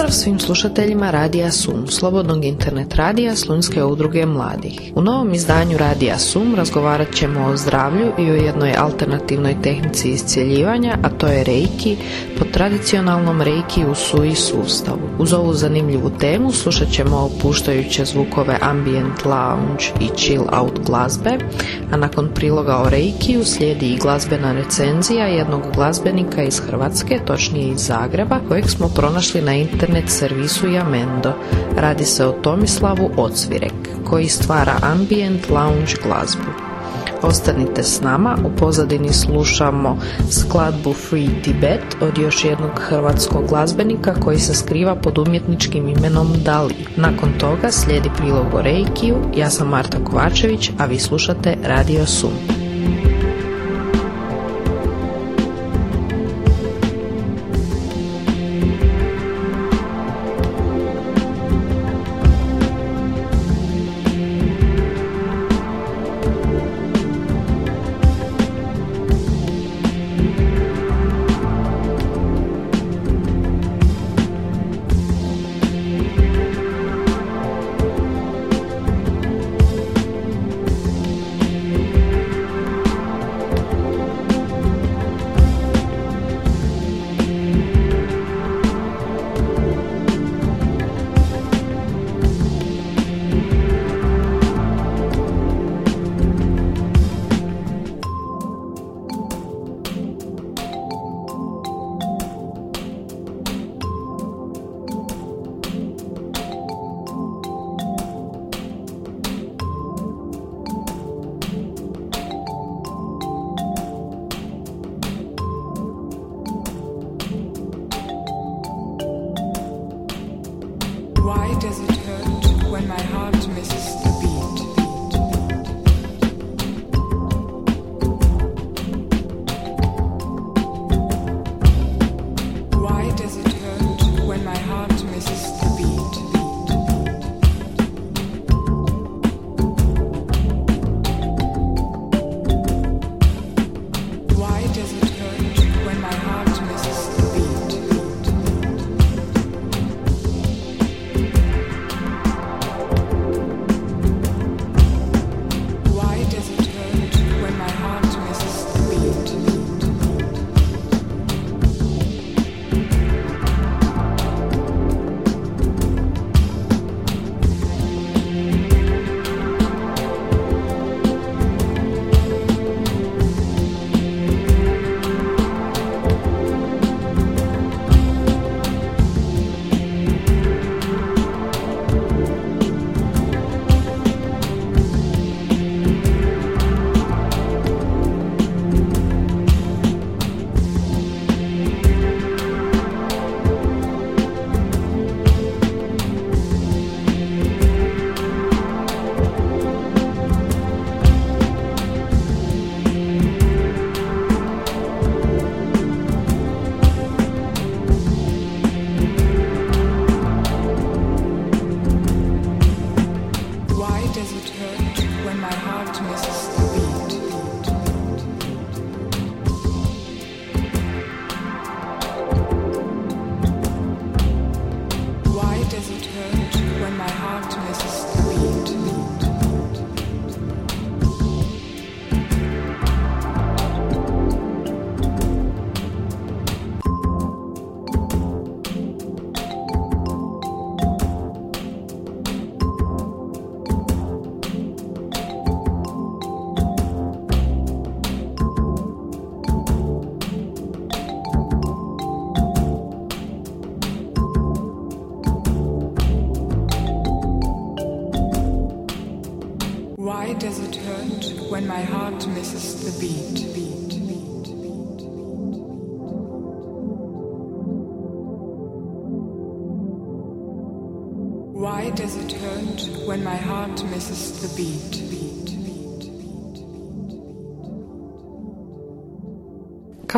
Pozdrav svim slušateljima Radija Sum, slobodnog internet radija Slunjske udruge mladih. U novom izdanju Radija Sum razgovarat ćemo o zdravlju i o jednoj alternativnoj tehnici iscjeljivanja, a to je reiki, po tradicionalnom reiki u SUI sustavu. Uz ovu zanimljivu temu slušat ćemo opuštajuće zvukove ambient lounge i chill out glazbe, a nakon priloga o reikiju slijedi i glazbena recenzija jednog glazbenika iz Hrvatske, točnije iz Zagreba, kojeg smo pronašli na internet servisu Jamendo. Radi se o Tomislavu Ocvirek, koji stvara ambient lounge glazbu. Ostanite s nama, u pozadini slušamo skladbu Free Tibet od još jednog hrvatskog glazbenika koji se skriva pod umjetničkim imenom Dali. Nakon toga slijedi prilog o Reikiju, ja sam Marta Kovačević, a vi slušate Radio Sum.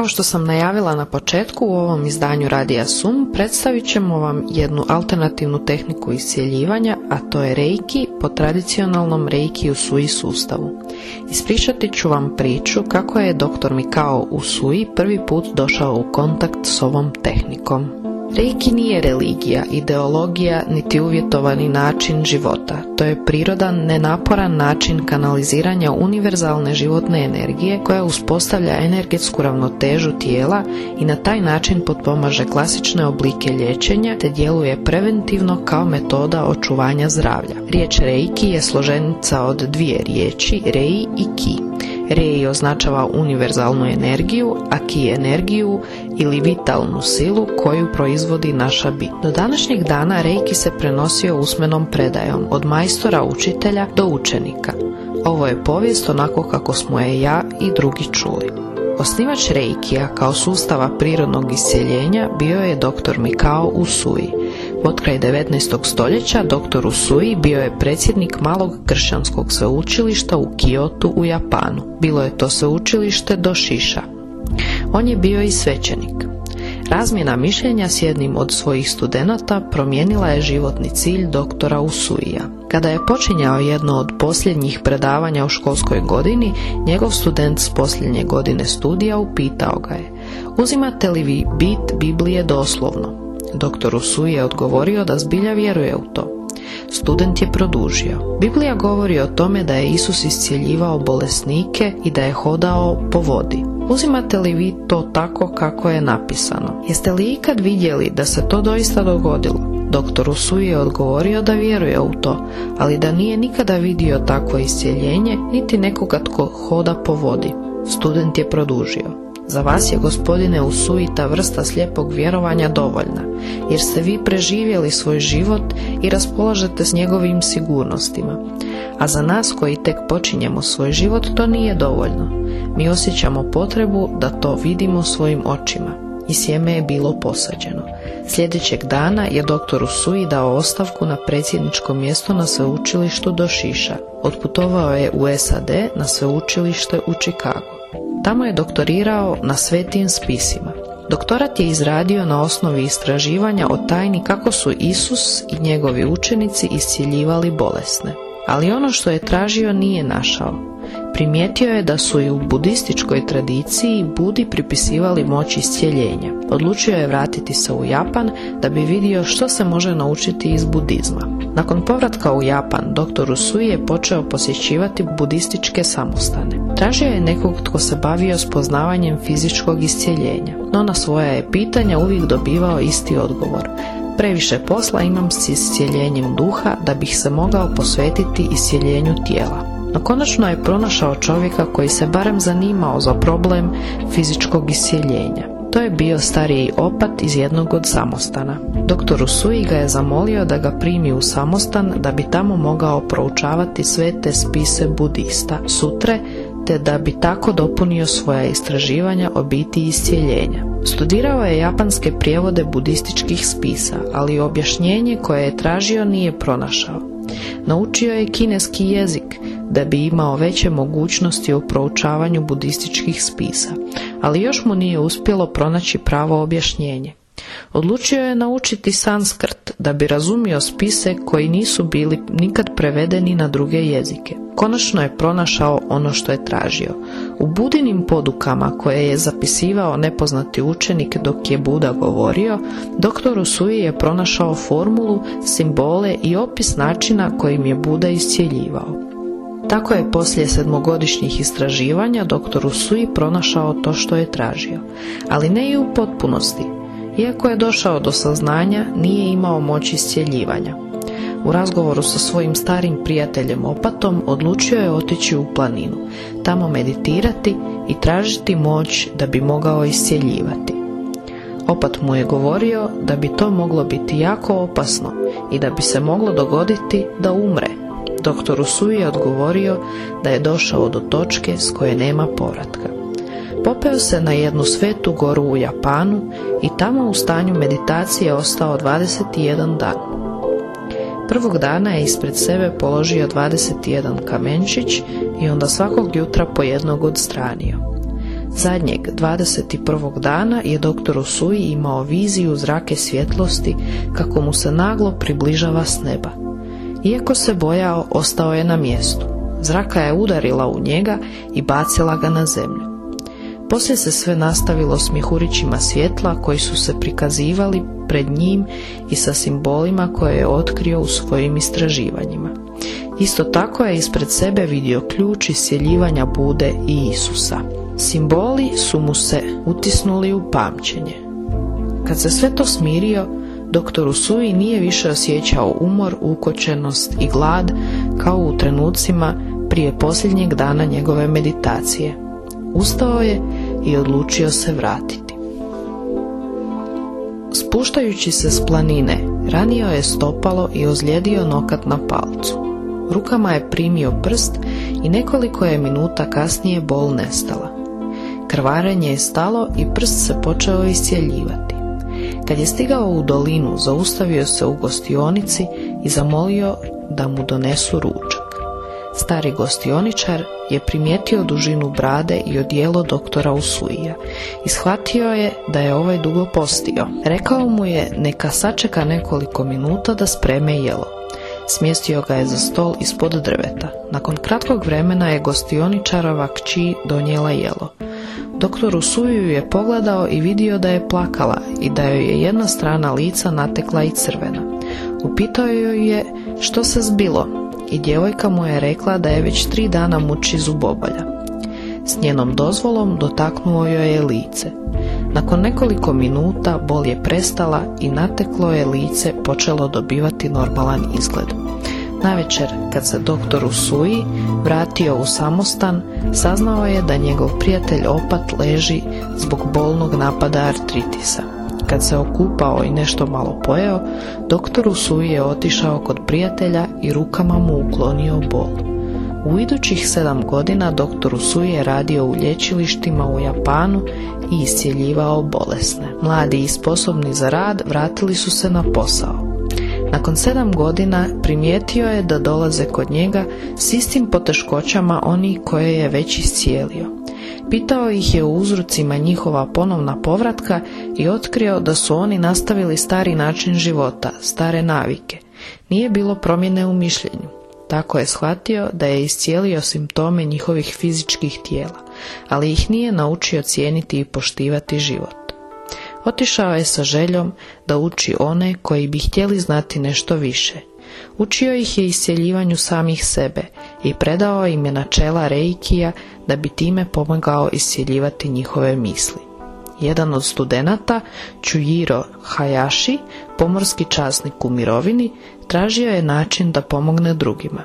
Kao što sam najavila na početku u ovom izdanju Radija Sum, predstavit ćemo vam jednu alternativnu tehniku iscijeljivanja, a to je reiki po tradicionalnom reiki u sui sustavu. Ispričati ću vam priču kako je dr. Mikao Usui prvi put došao u kontakt s ovom tehnikom. Reiki nije religija, ideologija niti uvjetovani način života. To je prirodan, nenaporan način kanaliziranja univerzalne životne energije koja uspostavlja energetsku ravnotežu tijela i na taj način potpomaže klasične oblike liječenja te djeluje preventivno kao metoda očuvanja zdravlja. Riječ Reiki je složenica od dvije riječi, Rei i Ki. Rei označava univerzalnu energiju, a ki energiju ili vitalnu silu koju proizvodi naša bit. Do današnjeg dana Reiki se prenosio usmenom predajom od majstora učitelja do učenika. Ovo je povijest onako kako smo je ja i drugi čuli. Osnivač Reikija kao sustava prirodnog isjeljenja bio je dr. Mikao Usui, kraj 19. stoljeća dr. Usui bio je predsjednik malog kršćanskog sveučilišta u Kyoto u Japanu. Bilo je to sveučilište do Šiša. On je bio i svećenik. Razmjena mišljenja s jednim od svojih studenata promijenila je životni cilj doktora Usuija. Kada je počinjao jedno od posljednjih predavanja u školskoj godini, njegov student s posljednje godine studija upitao ga je Uzimate li vi bit Biblije doslovno? Doktor Usu je odgovorio da zbilja vjeruje u to. Student je produžio. Biblija govori o tome da je Isus iscjeljivao bolesnike i da je hodao po vodi. Uzimate li vi to tako kako je napisano? Jeste li ikad vidjeli da se to doista dogodilo? Doktor Usu je odgovorio da vjeruje u to, ali da nije nikada vidio takvo iscijeljenje, niti nekoga tko hoda po vodi. Student je produžio. Za vas je, gospodine, usuita vrsta slijepog vjerovanja dovoljna, jer ste vi preživjeli svoj život i raspolažete s njegovim sigurnostima. A za nas koji tek počinjemo svoj život to nije dovoljno. Mi osjećamo potrebu da to vidimo svojim očima. I sjeme je bilo posađeno. Sljedećeg dana je doktor Usui dao ostavku na predsjedničko mjesto na sveučilištu do Šiša. Otputovao je u SAD na sveučilište u Čikagu. Tamo je doktorirao na svetim spisima. Doktorat je izradio na osnovi istraživanja o tajni kako su Isus i njegovi učenici iscijeljivali bolesne. Ali ono što je tražio nije našao. Primijetio je da su i u budističkoj tradiciji Budi pripisivali moć iscijeljenja. Odlučio je vratiti se u Japan da bi vidio što se može naučiti iz budizma. Nakon povratka u Japan, dr. Usui je počeo posjećivati budističke samostane. Tražio je nekog tko se bavio spoznavanjem fizičkog iscijeljenja, no na svoja je pitanja uvijek dobivao isti odgovor. Previše posla imam s iscijeljenjem duha da bih se mogao posvetiti iscijeljenju tijela. No konačno je pronašao čovjeka koji se barem zanimao za problem fizičkog iscijeljenja. To je bio stariji opat iz jednog od samostana. Doktor Usui ga je zamolio da ga primi u samostan da bi tamo mogao proučavati sve te spise budista, sutre, te da bi tako dopunio svoja istraživanja o biti iscijeljenja. Studirao je japanske prijevode budističkih spisa, ali objašnjenje koje je tražio nije pronašao. Naučio je kineski jezik, da bi imao veće mogućnosti u proučavanju budističkih spisa, ali još mu nije uspjelo pronaći pravo objašnjenje. Odlučio je naučiti sanskrt da bi razumio spise koji nisu bili nikad prevedeni na druge jezike. Konačno je pronašao ono što je tražio. U budinim podukama koje je zapisivao nepoznati učenik dok je Buda govorio, doktor Usui je pronašao formulu, simbole i opis načina kojim je Buda iscjeljivao. Tako je poslije sedmogodišnjih istraživanja doktor Usui pronašao to što je tražio, ali ne i u potpunosti. Iako je došao do saznanja, nije imao moć iscjeljivanja. U razgovoru sa svojim starim prijateljem Opatom odlučio je otići u planinu, tamo meditirati i tražiti moć da bi mogao iscjeljivati. Opat mu je govorio da bi to moglo biti jako opasno i da bi se moglo dogoditi da umre Doktor Usui je odgovorio da je došao do točke s koje nema povratka. Popeo se na jednu svetu goru u Japanu i tamo u stanju meditacije ostao 21 dan. Prvog dana je ispred sebe položio 21 kamenčić i onda svakog jutra po jednog odstranio. Zadnjeg, 21. dana je doktor Usui imao viziju zrake svjetlosti kako mu se naglo približava s neba. Iako se bojao, ostao je na mjestu. Zraka je udarila u njega i bacila ga na zemlju. Poslije se sve nastavilo s mjehurićima svjetla koji su se prikazivali pred njim i sa simbolima koje je otkrio u svojim istraživanjima. Isto tako je ispred sebe vidio ključ isjeljivanja Bude i Isusa. Simboli su mu se utisnuli u pamćenje. Kad se sve to smirio, doktor Usui nije više osjećao umor, ukočenost i glad kao u trenucima prije posljednjeg dana njegove meditacije. Ustao je i odlučio se vratiti. Spuštajući se s planine, ranio je stopalo i ozlijedio nokat na palcu. Rukama je primio prst i nekoliko je minuta kasnije bol nestala. Krvarenje je stalo i prst se počeo iscjeljivati. Kad je stigao u dolinu, zaustavio se u gostionici i zamolio da mu donesu ručak. Stari gostioničar je primijetio dužinu brade i odijelo doktora Usuija i shvatio je da je ovaj dugo postio. Rekao mu je neka sačeka nekoliko minuta da spreme jelo. Smjestio ga je za stol ispod drveta. Nakon kratkog vremena je gostioničarova kći donijela jelo. Doktor Usuiju je pogledao i vidio da je plakala i da joj je jedna strana lica natekla i crvena. Upitao joj je što se zbilo, i djevojka mu je rekla da je već tri dana muči zubobalja. S njenom dozvolom dotaknuo joj je lice. Nakon nekoliko minuta bol je prestala i nateklo je lice počelo dobivati normalan izgled. Navečer, kad se doktor Suji vratio u samostan, saznao je da njegov prijatelj opat leži zbog bolnog napada artritisa. Kad se okupao i nešto malo pojeo, doktor Usui je otišao kod prijatelja i rukama mu uklonio bol. U idućih sedam godina doktor Usui je radio u lječilištima u Japanu i iscijeljivao bolesne. Mladi i sposobni za rad vratili su se na posao. Nakon sedam godina primijetio je da dolaze kod njega s istim poteškoćama oni koje je već iscijelio. Pitao ih je o uzrocima njihova ponovna povratka i otkrio da su oni nastavili stari način života, stare navike. Nije bilo promjene u mišljenju. Tako je shvatio da je iscijelio simptome njihovih fizičkih tijela, ali ih nije naučio cijeniti i poštivati život. Otišao je sa željom da uči one koji bi htjeli znati nešto više – Učio ih je isjeljivanju samih sebe i predao im je načela reikija da bi time pomagao isjeljivati njihove misli. Jedan od studenata, Chujiro Hayashi, pomorski časnik u mirovini, tražio je način da pomogne drugima.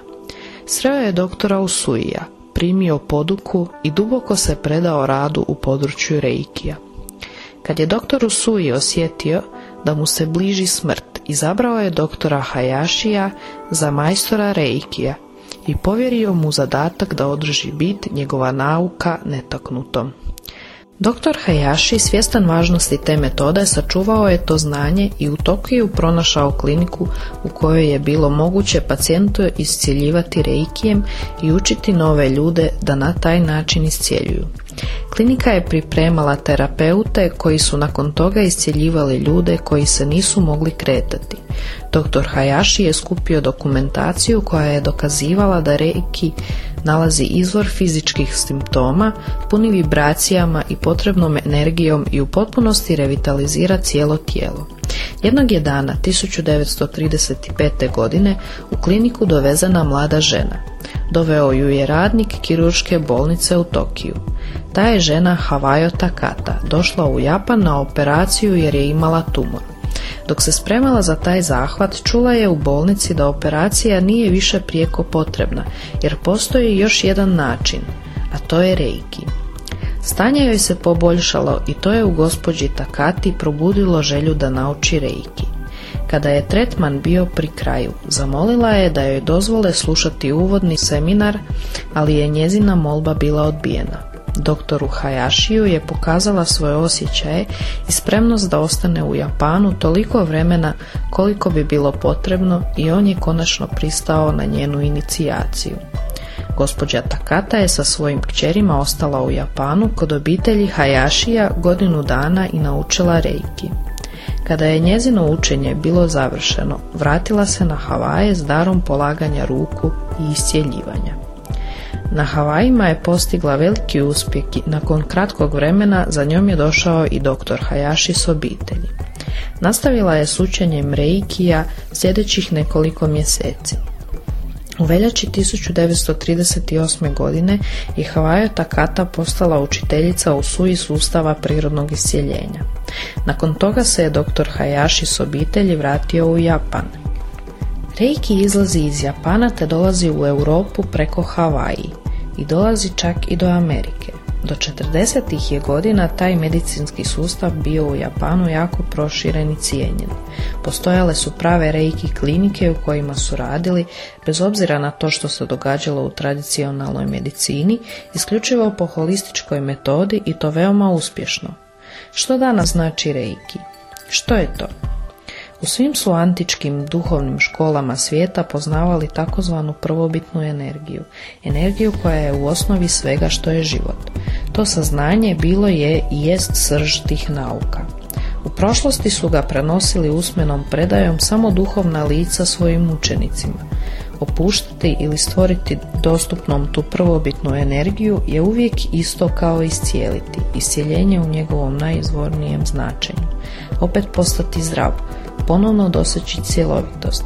Sreo je doktora Usuija, primio poduku i duboko se predao radu u području reikija. Kad je doktor Usui osjetio da mu se bliži smrt, izabrao je doktora Hayashija za majstora Reikija i povjerio mu zadatak da održi bit njegova nauka netaknutom. Doktor Hayashi, svjestan važnosti te metode, sačuvao je to znanje i u Tokiju pronašao kliniku u kojoj je bilo moguće pacijentu iscijeljivati reikijem i učiti nove ljude da na taj način iscijeljuju. Klinika je pripremala terapeute koji su nakon toga iscjeljivali ljude koji se nisu mogli kretati. Dr. Hayashi je skupio dokumentaciju koja je dokazivala da reiki nalazi izvor fizičkih simptoma, puni vibracijama i potrebnom energijom i u potpunosti revitalizira cijelo tijelo. Jednog je dana 1935. godine u kliniku dovezena mlada žena. Doveo ju je radnik kirurške bolnice u Tokiju. Ta je žena Havajo Takata došla u Japan na operaciju jer je imala tumor. Dok se spremala za taj zahvat, čula je u bolnici da operacija nije više prijeko potrebna, jer postoji još jedan način, a to je reiki. Stanje joj se poboljšalo i to je u gospođi Takati probudilo želju da nauči reiki. Kada je tretman bio pri kraju, zamolila je da joj dozvole slušati uvodni seminar, ali je njezina molba bila odbijena. Doktoru Hayashiju je pokazala svoje osjećaje i spremnost da ostane u Japanu toliko vremena koliko bi bilo potrebno i on je konačno pristao na njenu inicijaciju. Gospođa Takata je sa svojim kćerima ostala u Japanu kod obitelji Hayashija godinu dana i naučila reiki. Kada je njezino učenje bilo završeno, vratila se na Havaje s darom polaganja ruku i iscjeljivanja. Na Havajima je postigla veliki uspjeh i nakon kratkog vremena za njom je došao i dr. Hayashi s obitelji. Nastavila je s učenjem reikija sljedećih nekoliko mjeseci. U veljači 1938. godine je Havajo Takata postala učiteljica u suji sustava prirodnog isjeljenja. Nakon toga se je dr. Hayashi s obitelji vratio u Japan. Reiki izlazi iz Japana te dolazi u Europu preko Havaji i dolazi čak i do Amerike. Do 40. je godina taj medicinski sustav bio u Japanu jako proširen i cijenjen. Postojale su prave reiki klinike u kojima su radili, bez obzira na to što se događalo u tradicionalnoj medicini, isključivo po holističkoj metodi i to veoma uspješno. Što danas znači reiki? Što je to? U svim su antičkim duhovnim školama svijeta poznavali takozvanu prvobitnu energiju, energiju koja je u osnovi svega što je život. To saznanje bilo je i jest srž tih nauka. U prošlosti su ga prenosili usmenom predajom samo duhovna lica svojim učenicima. Opuštati ili stvoriti dostupnom tu prvobitnu energiju je uvijek isto kao iscijeliti, iscijeljenje u njegovom najizvornijem značenju. Opet postati zdrav, ponovno doseći cjelovitost.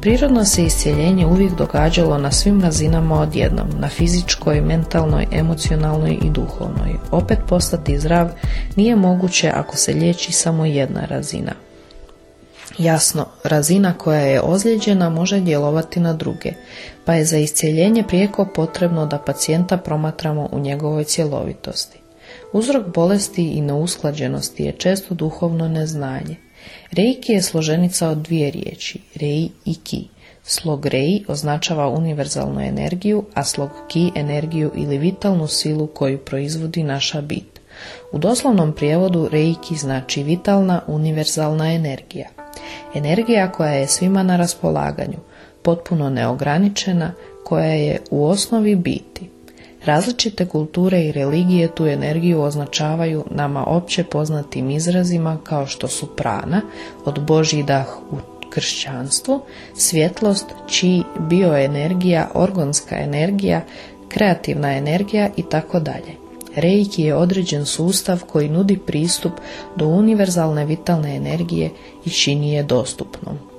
Prirodno se iscijeljenje uvijek događalo na svim razinama odjednom, na fizičkoj, mentalnoj, emocionalnoj i duhovnoj. Opet postati zdrav nije moguće ako se liječi samo jedna razina. Jasno, razina koja je ozlijeđena može djelovati na druge, pa je za iscijeljenje prijeko potrebno da pacijenta promatramo u njegovoj cjelovitosti. Uzrok bolesti i neusklađenosti je često duhovno neznanje. Reiki je složenica od dvije riječi, rei i ki. Slog rei označava univerzalnu energiju, a slog ki energiju ili vitalnu silu koju proizvodi naša bit. U doslovnom prijevodu reiki znači vitalna univerzalna energija. Energija koja je svima na raspolaganju, potpuno neograničena, koja je u osnovi biti. Različite kulture i religije tu energiju označavaju nama opće poznatim izrazima kao što su prana, od Božji dah u kršćanstvu, svjetlost, či, bioenergija, organska energija, kreativna energija i tako dalje. Reiki je određen sustav koji nudi pristup do univerzalne vitalne energije i čini je dostupnom.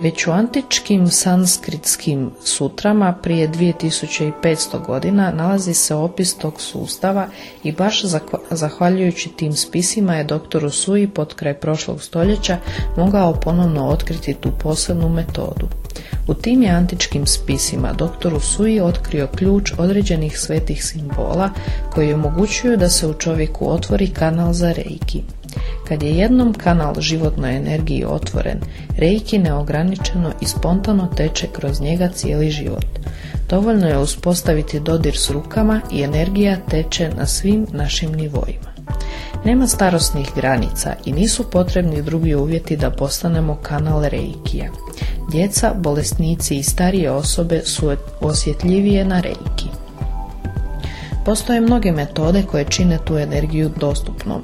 Već u antičkim sanskritskim sutrama prije 2500 godina nalazi se opis tog sustava i baš zahvaljujući tim spisima je doktor Sui pod kraj prošlog stoljeća mogao ponovno otkriti tu posebnu metodu. U tim je antičkim spisima doktor Sui otkrio ključ određenih svetih simbola koji omogućuju da se u čovjeku otvori kanal za reiki. Kad je jednom kanal životnoj energiji otvoren, reiki neograničeno i spontano teče kroz njega cijeli život. Dovoljno je uspostaviti dodir s rukama i energija teče na svim našim nivoima. Nema starosnih granica i nisu potrebni drugi uvjeti da postanemo kanal reikija. Djeca, bolesnici i starije osobe su osjetljivije na reiki. Postoje mnoge metode koje čine tu energiju dostupnom,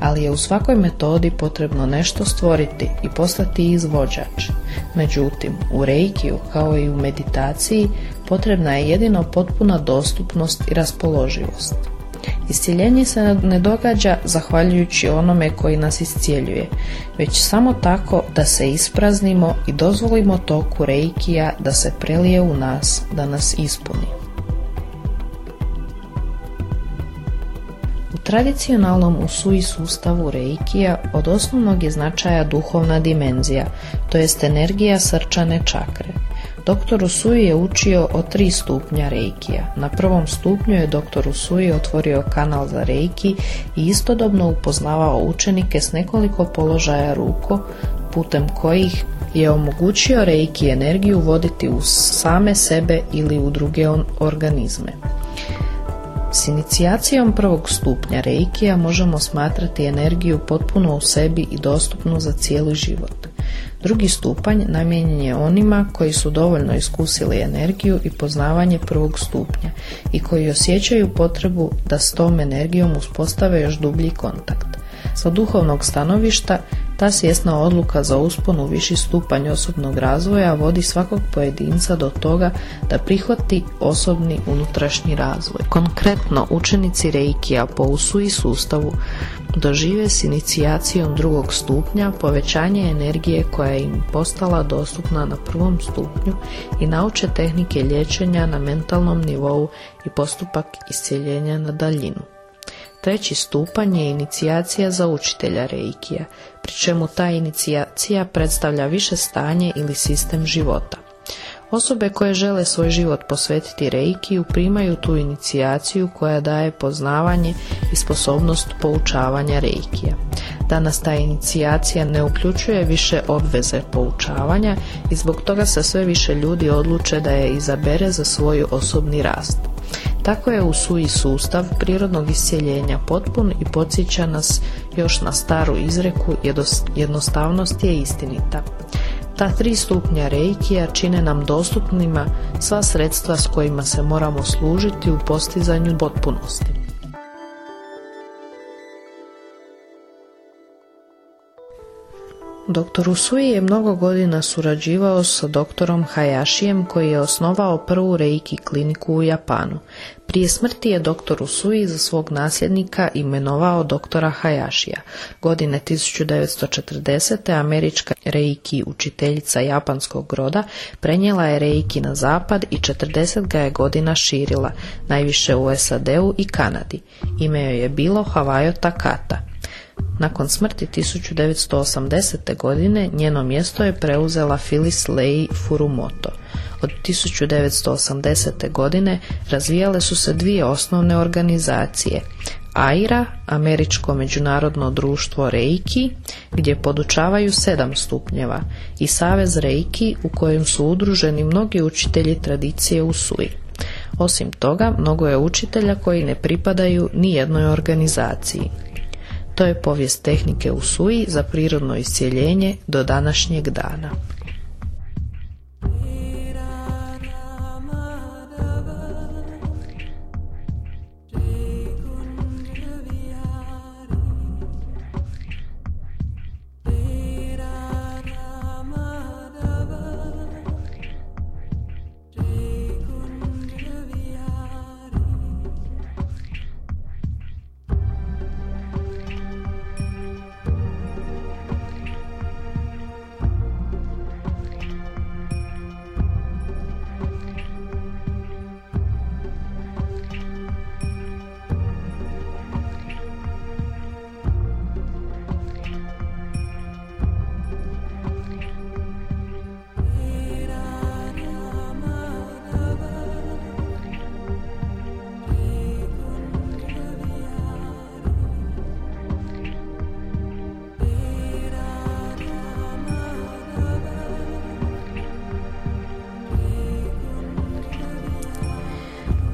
ali je u svakoj metodi potrebno nešto stvoriti i postati izvođač. Međutim, u reikiju kao i u meditaciji potrebna je jedino potpuna dostupnost i raspoloživost. Iscijeljenje se ne događa zahvaljujući onome koji nas iscijeljuje, već samo tako da se ispraznimo i dozvolimo toku reikija da se prelije u nas, da nas ispuni. Tradicionalnom usui sustavu reikija od osnovnog je značaja duhovna dimenzija, to jest energija srčane čakre. Dr. Usui je učio o tri stupnja reikija. Na prvom stupnju je dr. Usui otvorio kanal za reiki i istodobno upoznavao učenike s nekoliko položaja ruko, putem kojih je omogućio reiki energiju voditi u same sebe ili u druge organizme. S inicijacijom prvog stupnja reikija možemo smatrati energiju potpuno u sebi i dostupnu za cijeli život. Drugi stupanj namijenjen je onima koji su dovoljno iskusili energiju i poznavanje prvog stupnja i koji osjećaju potrebu da s tom energijom uspostave još dublji kontakt. Sa duhovnog stanovišta Ta svjesna odluka za uspon u viši stupanj osobnog razvoja vodi svakog pojedinca do toga da prihvati osobni unutrašnji razvoj. Konkretno, učenici Reikija po i sustavu dožive s inicijacijom drugog stupnja povećanje energije koja im postala dostupna na prvom stupnju i nauče tehnike liječenja na mentalnom nivou i postupak iscijeljenja na daljinu. Treći stupanj je inicijacija za učitelja reikija, pri čemu ta inicijacija predstavlja više stanje ili sistem života. Osobe koje žele svoj život posvetiti reikiju primaju tu inicijaciju koja daje poznavanje i sposobnost poučavanja reikija. Danas ta inicijacija ne uključuje više obveze poučavanja i zbog toga se sve više ljudi odluče da je izabere za svoj osobni rast. Tako je u suji sustav prirodnog iscijeljenja potpun i podsjeća nas još na staru izreku jednostavnost je istinita. Ta tri stupnja reikija čine nam dostupnima sva sredstva s kojima se moramo služiti u postizanju potpunosti. Dr. Usui je mnogo godina surađivao sa doktorom Hayashijem koji je osnovao prvu reiki kliniku u Japanu. Prije smrti je dr. Usui za svog nasljednika imenovao doktora Hayashija. Godine 1940. američka reiki učiteljica japanskog roda prenijela je reiki na zapad i 40 ga je godina širila, najviše u SAD-u i Kanadi. Ime joj je bilo Havajo Takata. Nakon smrti 1980. godine njeno mjesto je preuzela Phyllis Lei Furumoto. Od 1980. godine razvijale su se dvije osnovne organizacije. AIRA, Američko međunarodno društvo Reiki, gdje podučavaju sedam stupnjeva, i Savez Reiki u kojem su udruženi mnogi učitelji tradicije u Sui. Osim toga, mnogo je učitelja koji ne pripadaju ni jednoj organizaciji. To je povijest tehnike u suji za prirodno iscijeljenje do današnjeg dana.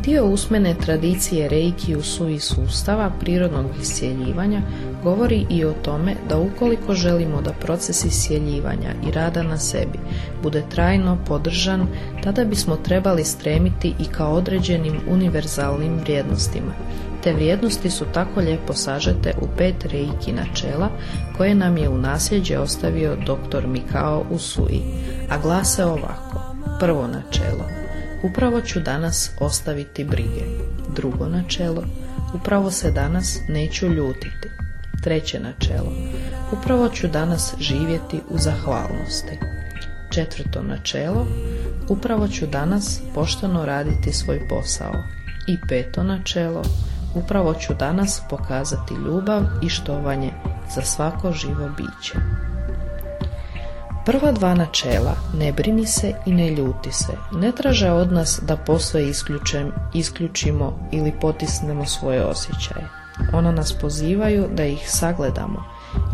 Dio usmene tradicije reiki u suji sustava prirodnog iscijeljivanja govori i o tome da ukoliko želimo da proces iscijeljivanja i rada na sebi bude trajno podržan, tada bismo trebali stremiti i ka određenim univerzalnim vrijednostima. Te vrijednosti su tako lijepo sažete u pet reiki načela koje nam je u nasljeđe ostavio dr. Mikao Usui, a glase ovako. Prvo načelo Upravo ću danas ostaviti brige. Drugo načelo. Upravo se danas neću ljutiti. Treće načelo. Upravo ću danas živjeti u zahvalnosti. Četvrto načelo. Upravo ću danas pošteno raditi svoj posao. I peto načelo. Upravo ću danas pokazati ljubav i štovanje za svako živo biće. Prva dva načela, ne brini se i ne ljuti se, ne traže od nas da posve isključem, isključimo ili potisnemo svoje osjećaje. Ona nas pozivaju da ih sagledamo,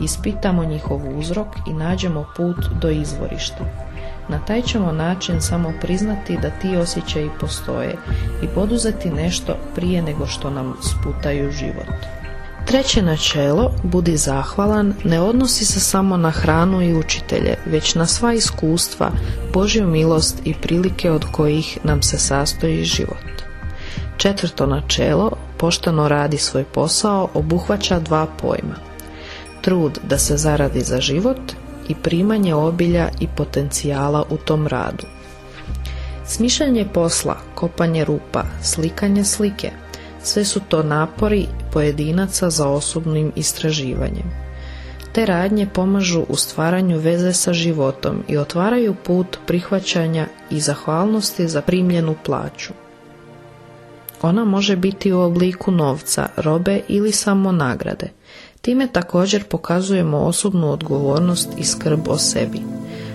ispitamo njihov uzrok i nađemo put do izvorišta. Na taj ćemo način samo priznati da ti osjećaji postoje i poduzeti nešto prije nego što nam sputaju život. Treće načelo, budi zahvalan, ne odnosi se samo na hranu i učitelje, već na sva iskustva, Božju milost i prilike od kojih nam se sastoji život. Četvrto načelo, pošteno radi svoj posao, obuhvaća dva pojma. trud da se zaradi za život i primanje obilja i potencijala u tom radu. Smišljanje posla, kopanje rupa, slikanje slike, sve su to napori pojedinaca za osobnim istraživanjem. Te radnje pomažu u stvaranju veze sa životom i otvaraju put prihvaćanja i zahvalnosti za primljenu plaću. Ona može biti u obliku novca, robe ili samo nagrade. Time također pokazujemo osobnu odgovornost i skrb o sebi.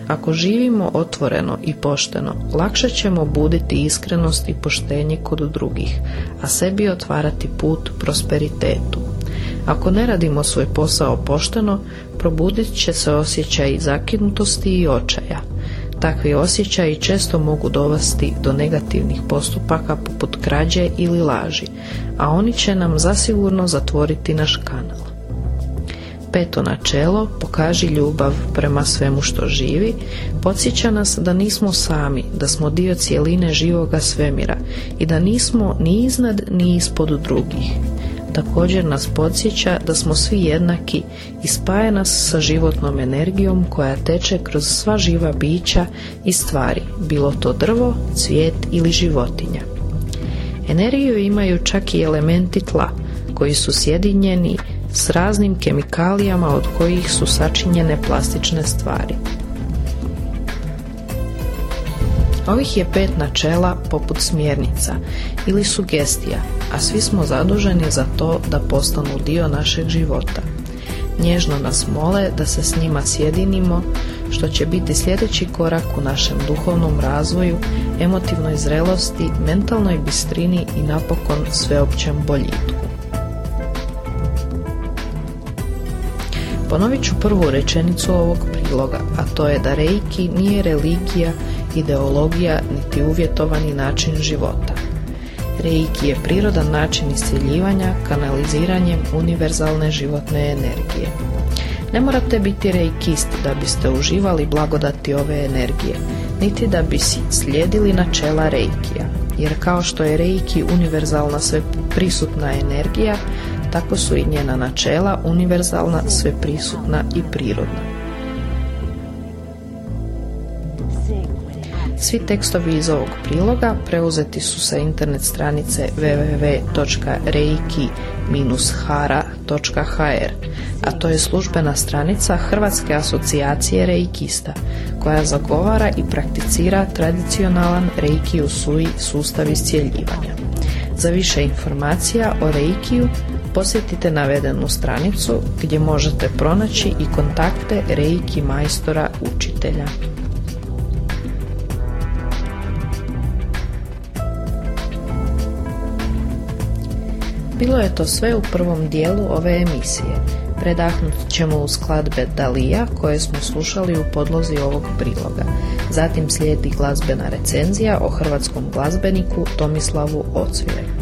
Ako živimo otvoreno i pošteno, lakše ćemo buditi iskrenost i poštenje kod drugih, a sebi otvarati put prosperitetu. Ako ne radimo svoj posao pošteno, probudit će se osjećaj zakinutosti i očaja. Takvi osjećaji često mogu dovesti do negativnih postupaka poput krađe ili laži, a oni će nam zasigurno zatvoriti naš kanal. Peto načelo, pokaži ljubav prema svemu što živi, podsjeća nas da nismo sami, da smo dio cijeline živoga svemira i da nismo ni iznad ni ispod drugih. Također nas podsjeća da smo svi jednaki i spaja nas sa životnom energijom koja teče kroz sva živa bića i stvari, bilo to drvo, cvijet ili životinja. Energiju imaju čak i elementi tla, koji su sjedinjeni s raznim kemikalijama od kojih su sačinjene plastične stvari. Ovih je pet načela poput smjernica ili sugestija, a svi smo zaduženi za to da postanu dio našeg života. Nježno nas mole da se s njima sjedinimo, što će biti sljedeći korak u našem duhovnom razvoju, emotivnoj zrelosti, mentalnoj bistrini i napokon sveopćem boljitku. Ponovit ću prvu rečenicu ovog priloga, a to je da reiki nije religija, ideologija niti uvjetovani način života. Reiki je prirodan način iscijeljivanja kanaliziranjem univerzalne životne energije. Ne morate biti reikist da biste uživali blagodati ove energije, niti da bi slijedili načela reikija, jer kao što je reiki univerzalna sve prisutna energija, tako su i njena načela univerzalna, sveprisutna i prirodna. Svi tekstovi iz ovog priloga preuzeti su sa internet stranice www.reiki-hara.hr, a to je službena stranica Hrvatske asocijacije reikista, koja zagovara i prakticira tradicionalan reiki u suji sustav iscijeljivanja. Za više informacija o reikiju posjetite navedenu stranicu gdje možete pronaći i kontakte reiki majstora učitelja. Bilo je to sve u prvom dijelu ove emisije. Predahnut ćemo u skladbe Dalija koje smo slušali u podlozi ovog priloga. Zatim slijedi glazbena recenzija o hrvatskom glazbeniku Tomislavu Ocvijeku.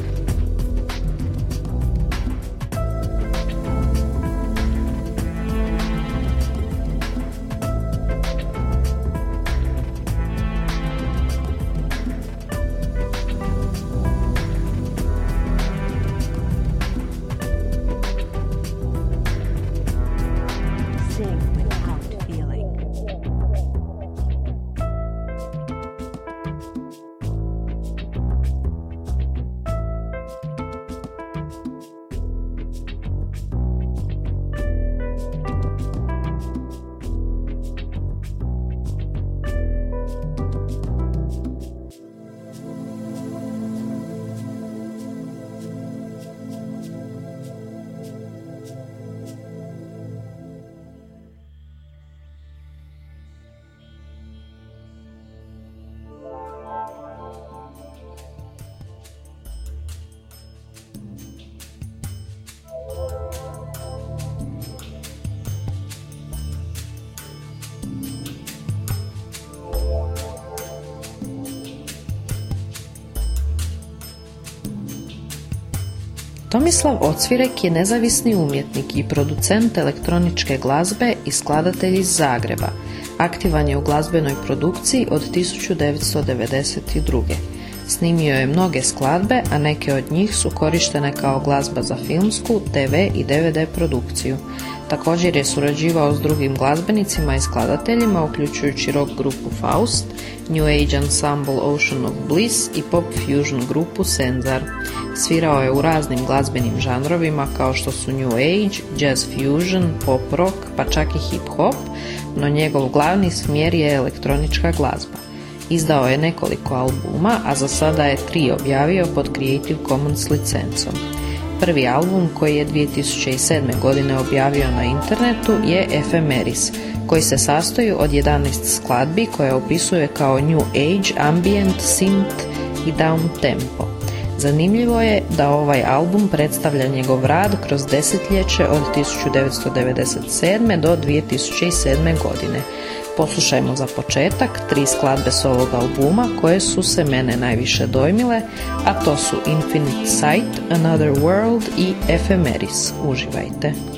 Tomislav Ocvirek je nezavisni umjetnik i producent elektroničke glazbe i skladatelj iz Zagreba. Aktivan je u glazbenoj produkciji od 1992. Snimio je mnoge skladbe, a neke od njih su korištene kao glazba za filmsku, TV i DVD produkciju. Također je surađivao s drugim glazbenicima i skladateljima, uključujući rock grupu Faust, New Age ensemble Ocean of Bliss i pop fusion grupu Senzar. Svirao je u raznim glazbenim žanrovima kao što su New Age, Jazz fusion, pop rock, pa čak i hip hop, no njegov glavni smjer je elektronička glazba. Izdao je nekoliko albuma, a za sada je tri objavio pod Creative Commons licencom. Prvi album koji je 2007. godine objavio na internetu je Ephemeris, koji se sastoji od 11 skladbi koje opisuje kao New Age, Ambient, Synth i Down Tempo. Zanimljivo je da ovaj album predstavlja njegov rad kroz desetljeće od 1997. do 2007. godine. Poslušajmo za početak tri skladbe s ovog albuma koje su se mene najviše dojmile, a to su Infinite Sight, Another World i Ephemeris. Uživajte!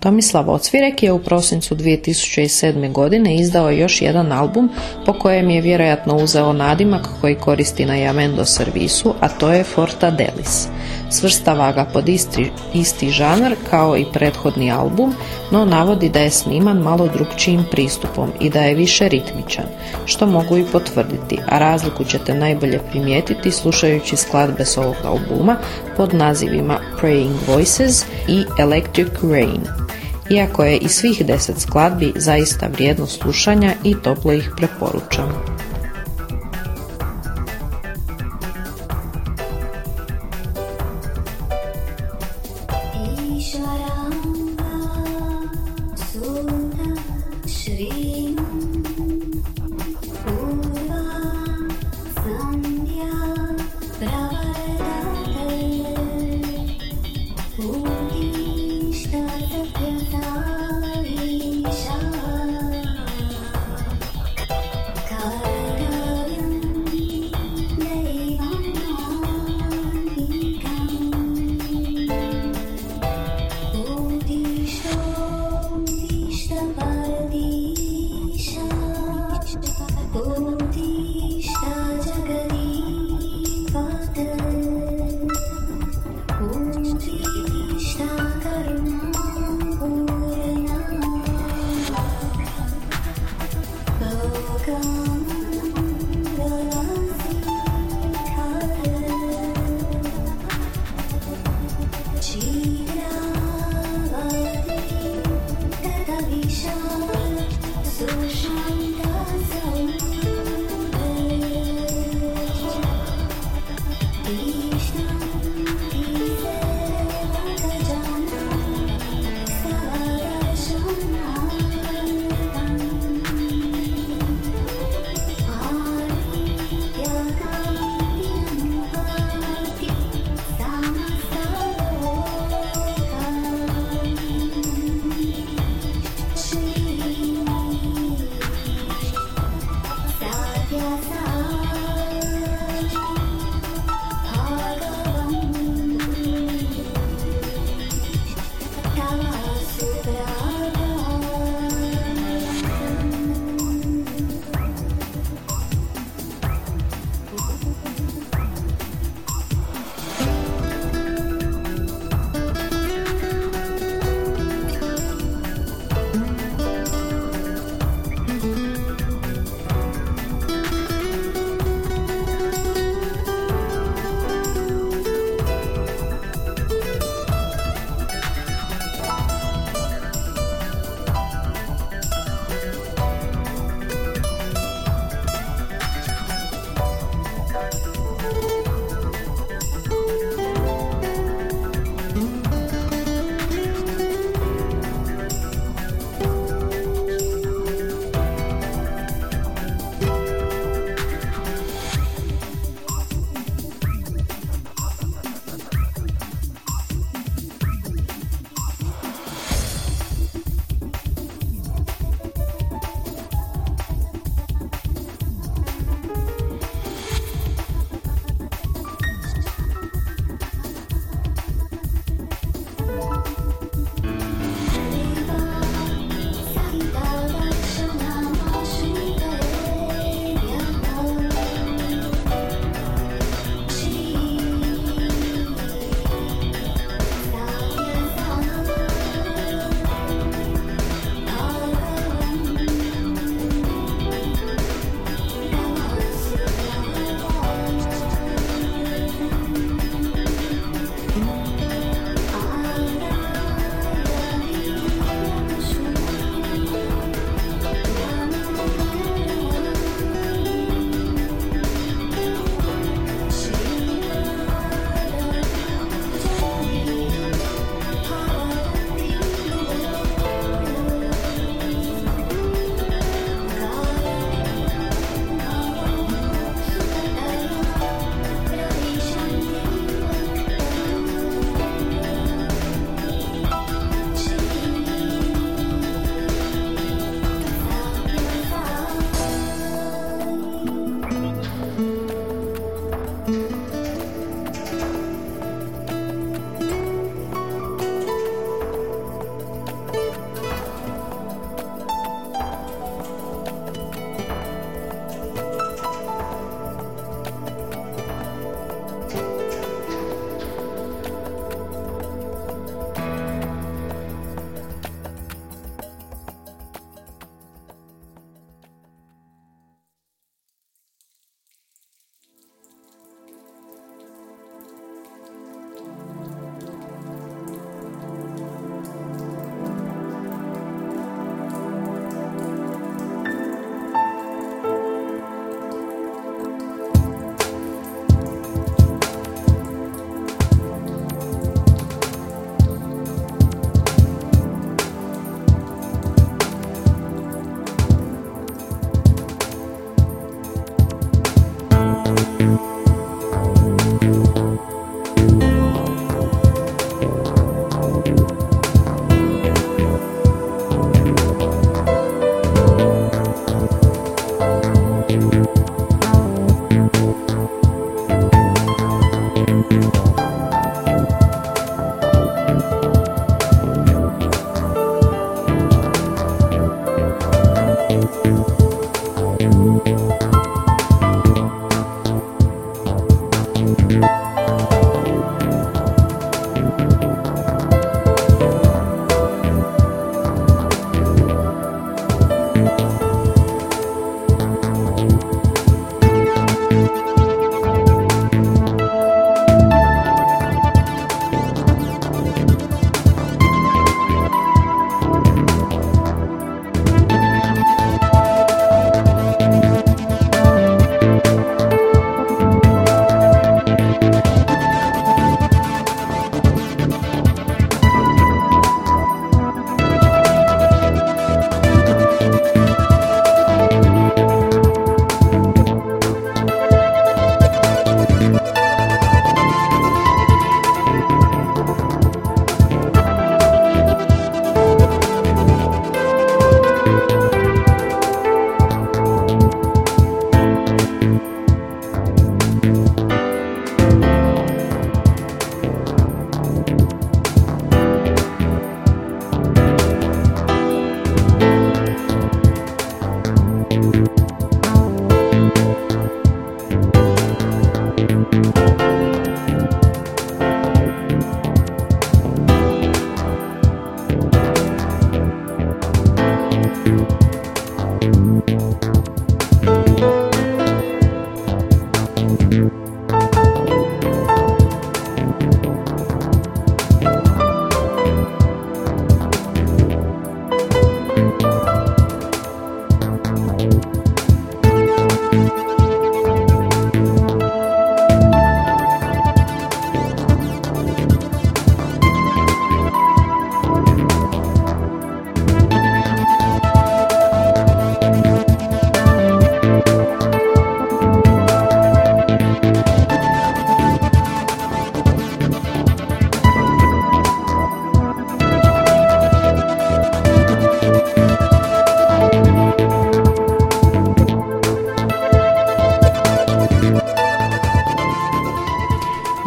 Tomislav Ocvirek je u prosincu 2007. godine izdao još jedan album po kojem je vjerojatno uzeo nadimak koji koristi na Jamendo servisu, a to je Fortadelis. Svrstava ga pod isti, isti žanr kao i prethodni album, no navodi da je sniman malo drugčijim pristupom i da je više ritmičan, što mogu i potvrditi, a razliku ćete najbolje primijetiti slušajući skladbe s ovog albuma pod nazivima Praying Voices i Electric Rain. Iako je i svih deset skladbi zaista vrijedno slušanja i toplo ih preporučam.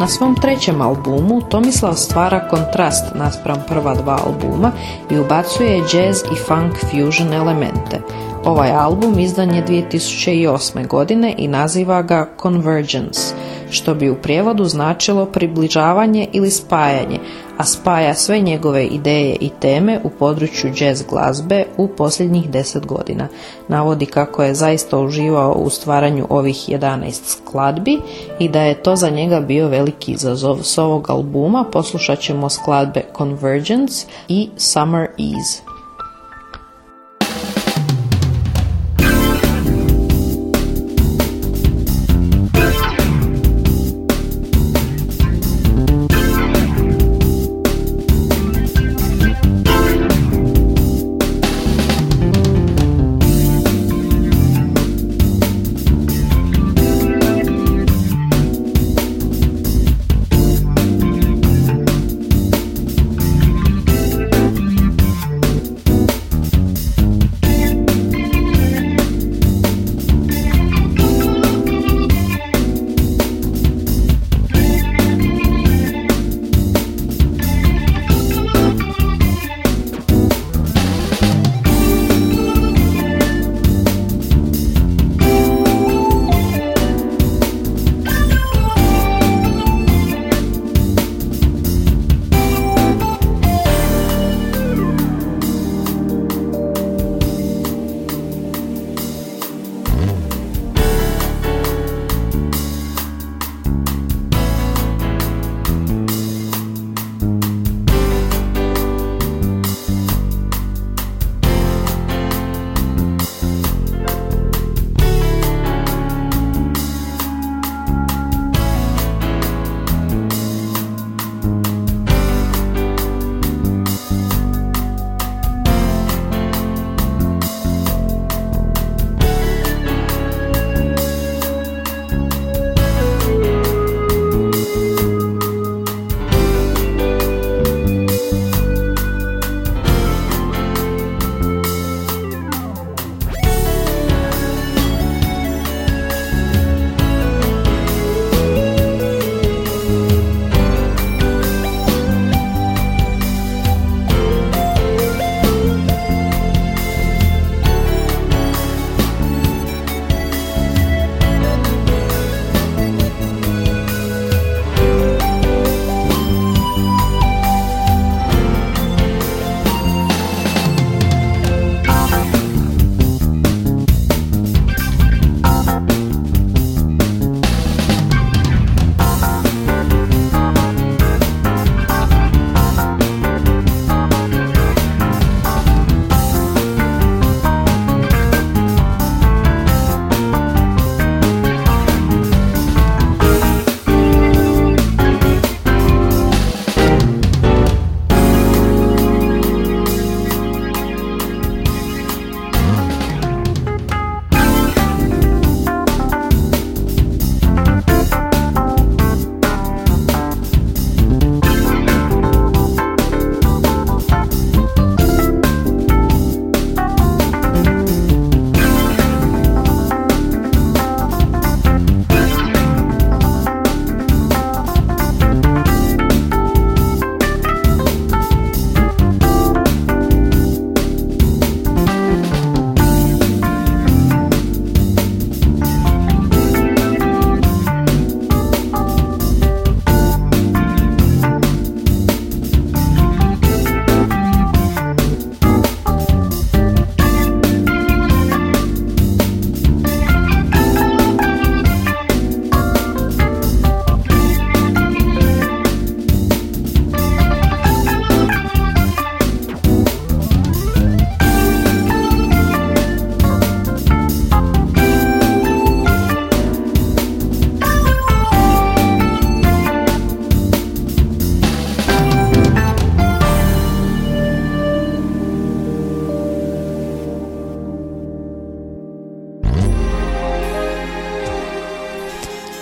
Na svom trećem albumu Tomislav stvara kontrast naspram prva dva albuma i ubacuje jazz i funk fusion elemente. Ovaj album izdan je 2008. godine i naziva ga Convergence, što bi u prijevodu značilo približavanje ili spajanje, a spaja sve njegove ideje i teme u području jazz glazbe u posljednjih deset godina. Navodi kako je zaista uživao u stvaranju ovih 11 skladbi i da je to za njega bio veliki izazov. S ovog albuma poslušat ćemo skladbe Convergence i Summer Ease.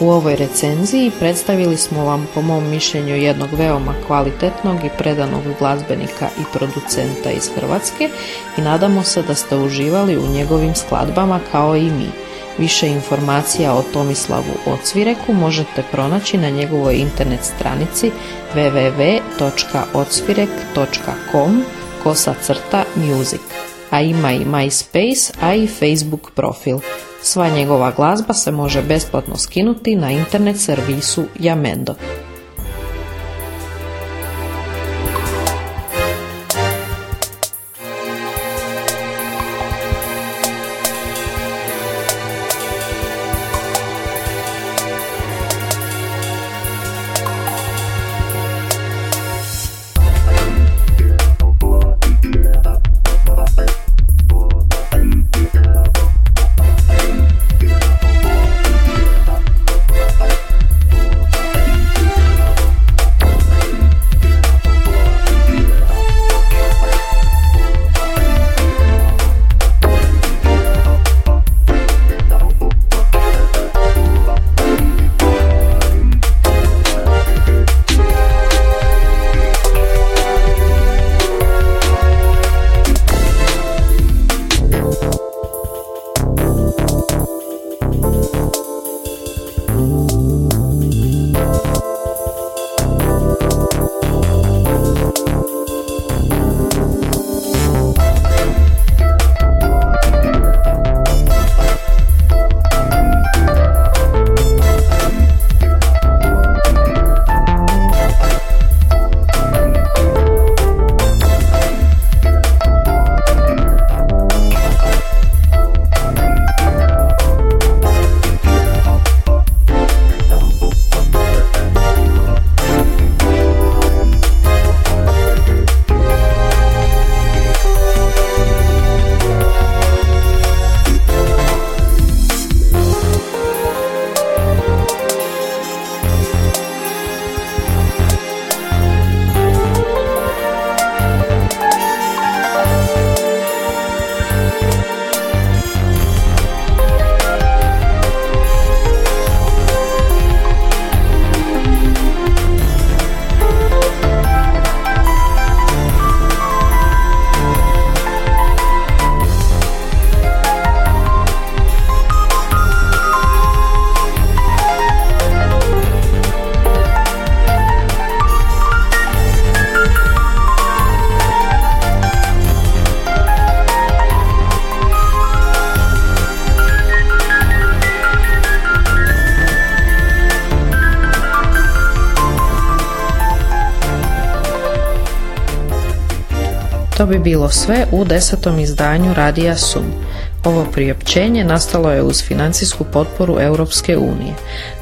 U ovoj recenziji predstavili smo vam po mom mišljenju jednog veoma kvalitetnog i predanog glazbenika i producenta iz Hrvatske i nadamo se da ste uživali u njegovim skladbama kao i mi. Više informacija o Tomislavu Ocvireku možete pronaći na njegovoj internet stranici www.ocvirek.com kosa crta music, a ima i MySpace, a i Facebook profil. Sva njegova glazba se može besplatno skinuti na internet servisu Jamendo. Bi bilo sve u desetom izdanju Radija Sum. Ovo priopćenje nastalo je uz financijsku potporu Europske unije.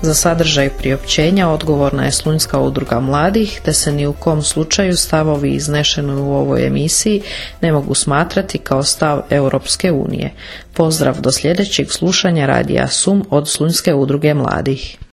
Za sadržaj priopćenja odgovorna je Slunjska udruga mladih, te se ni u kom slučaju stavovi iznešeni u ovoj emisiji ne mogu smatrati kao stav Europske unije. Pozdrav do sljedećeg slušanja Radija Sum od Slunjske udruge mladih.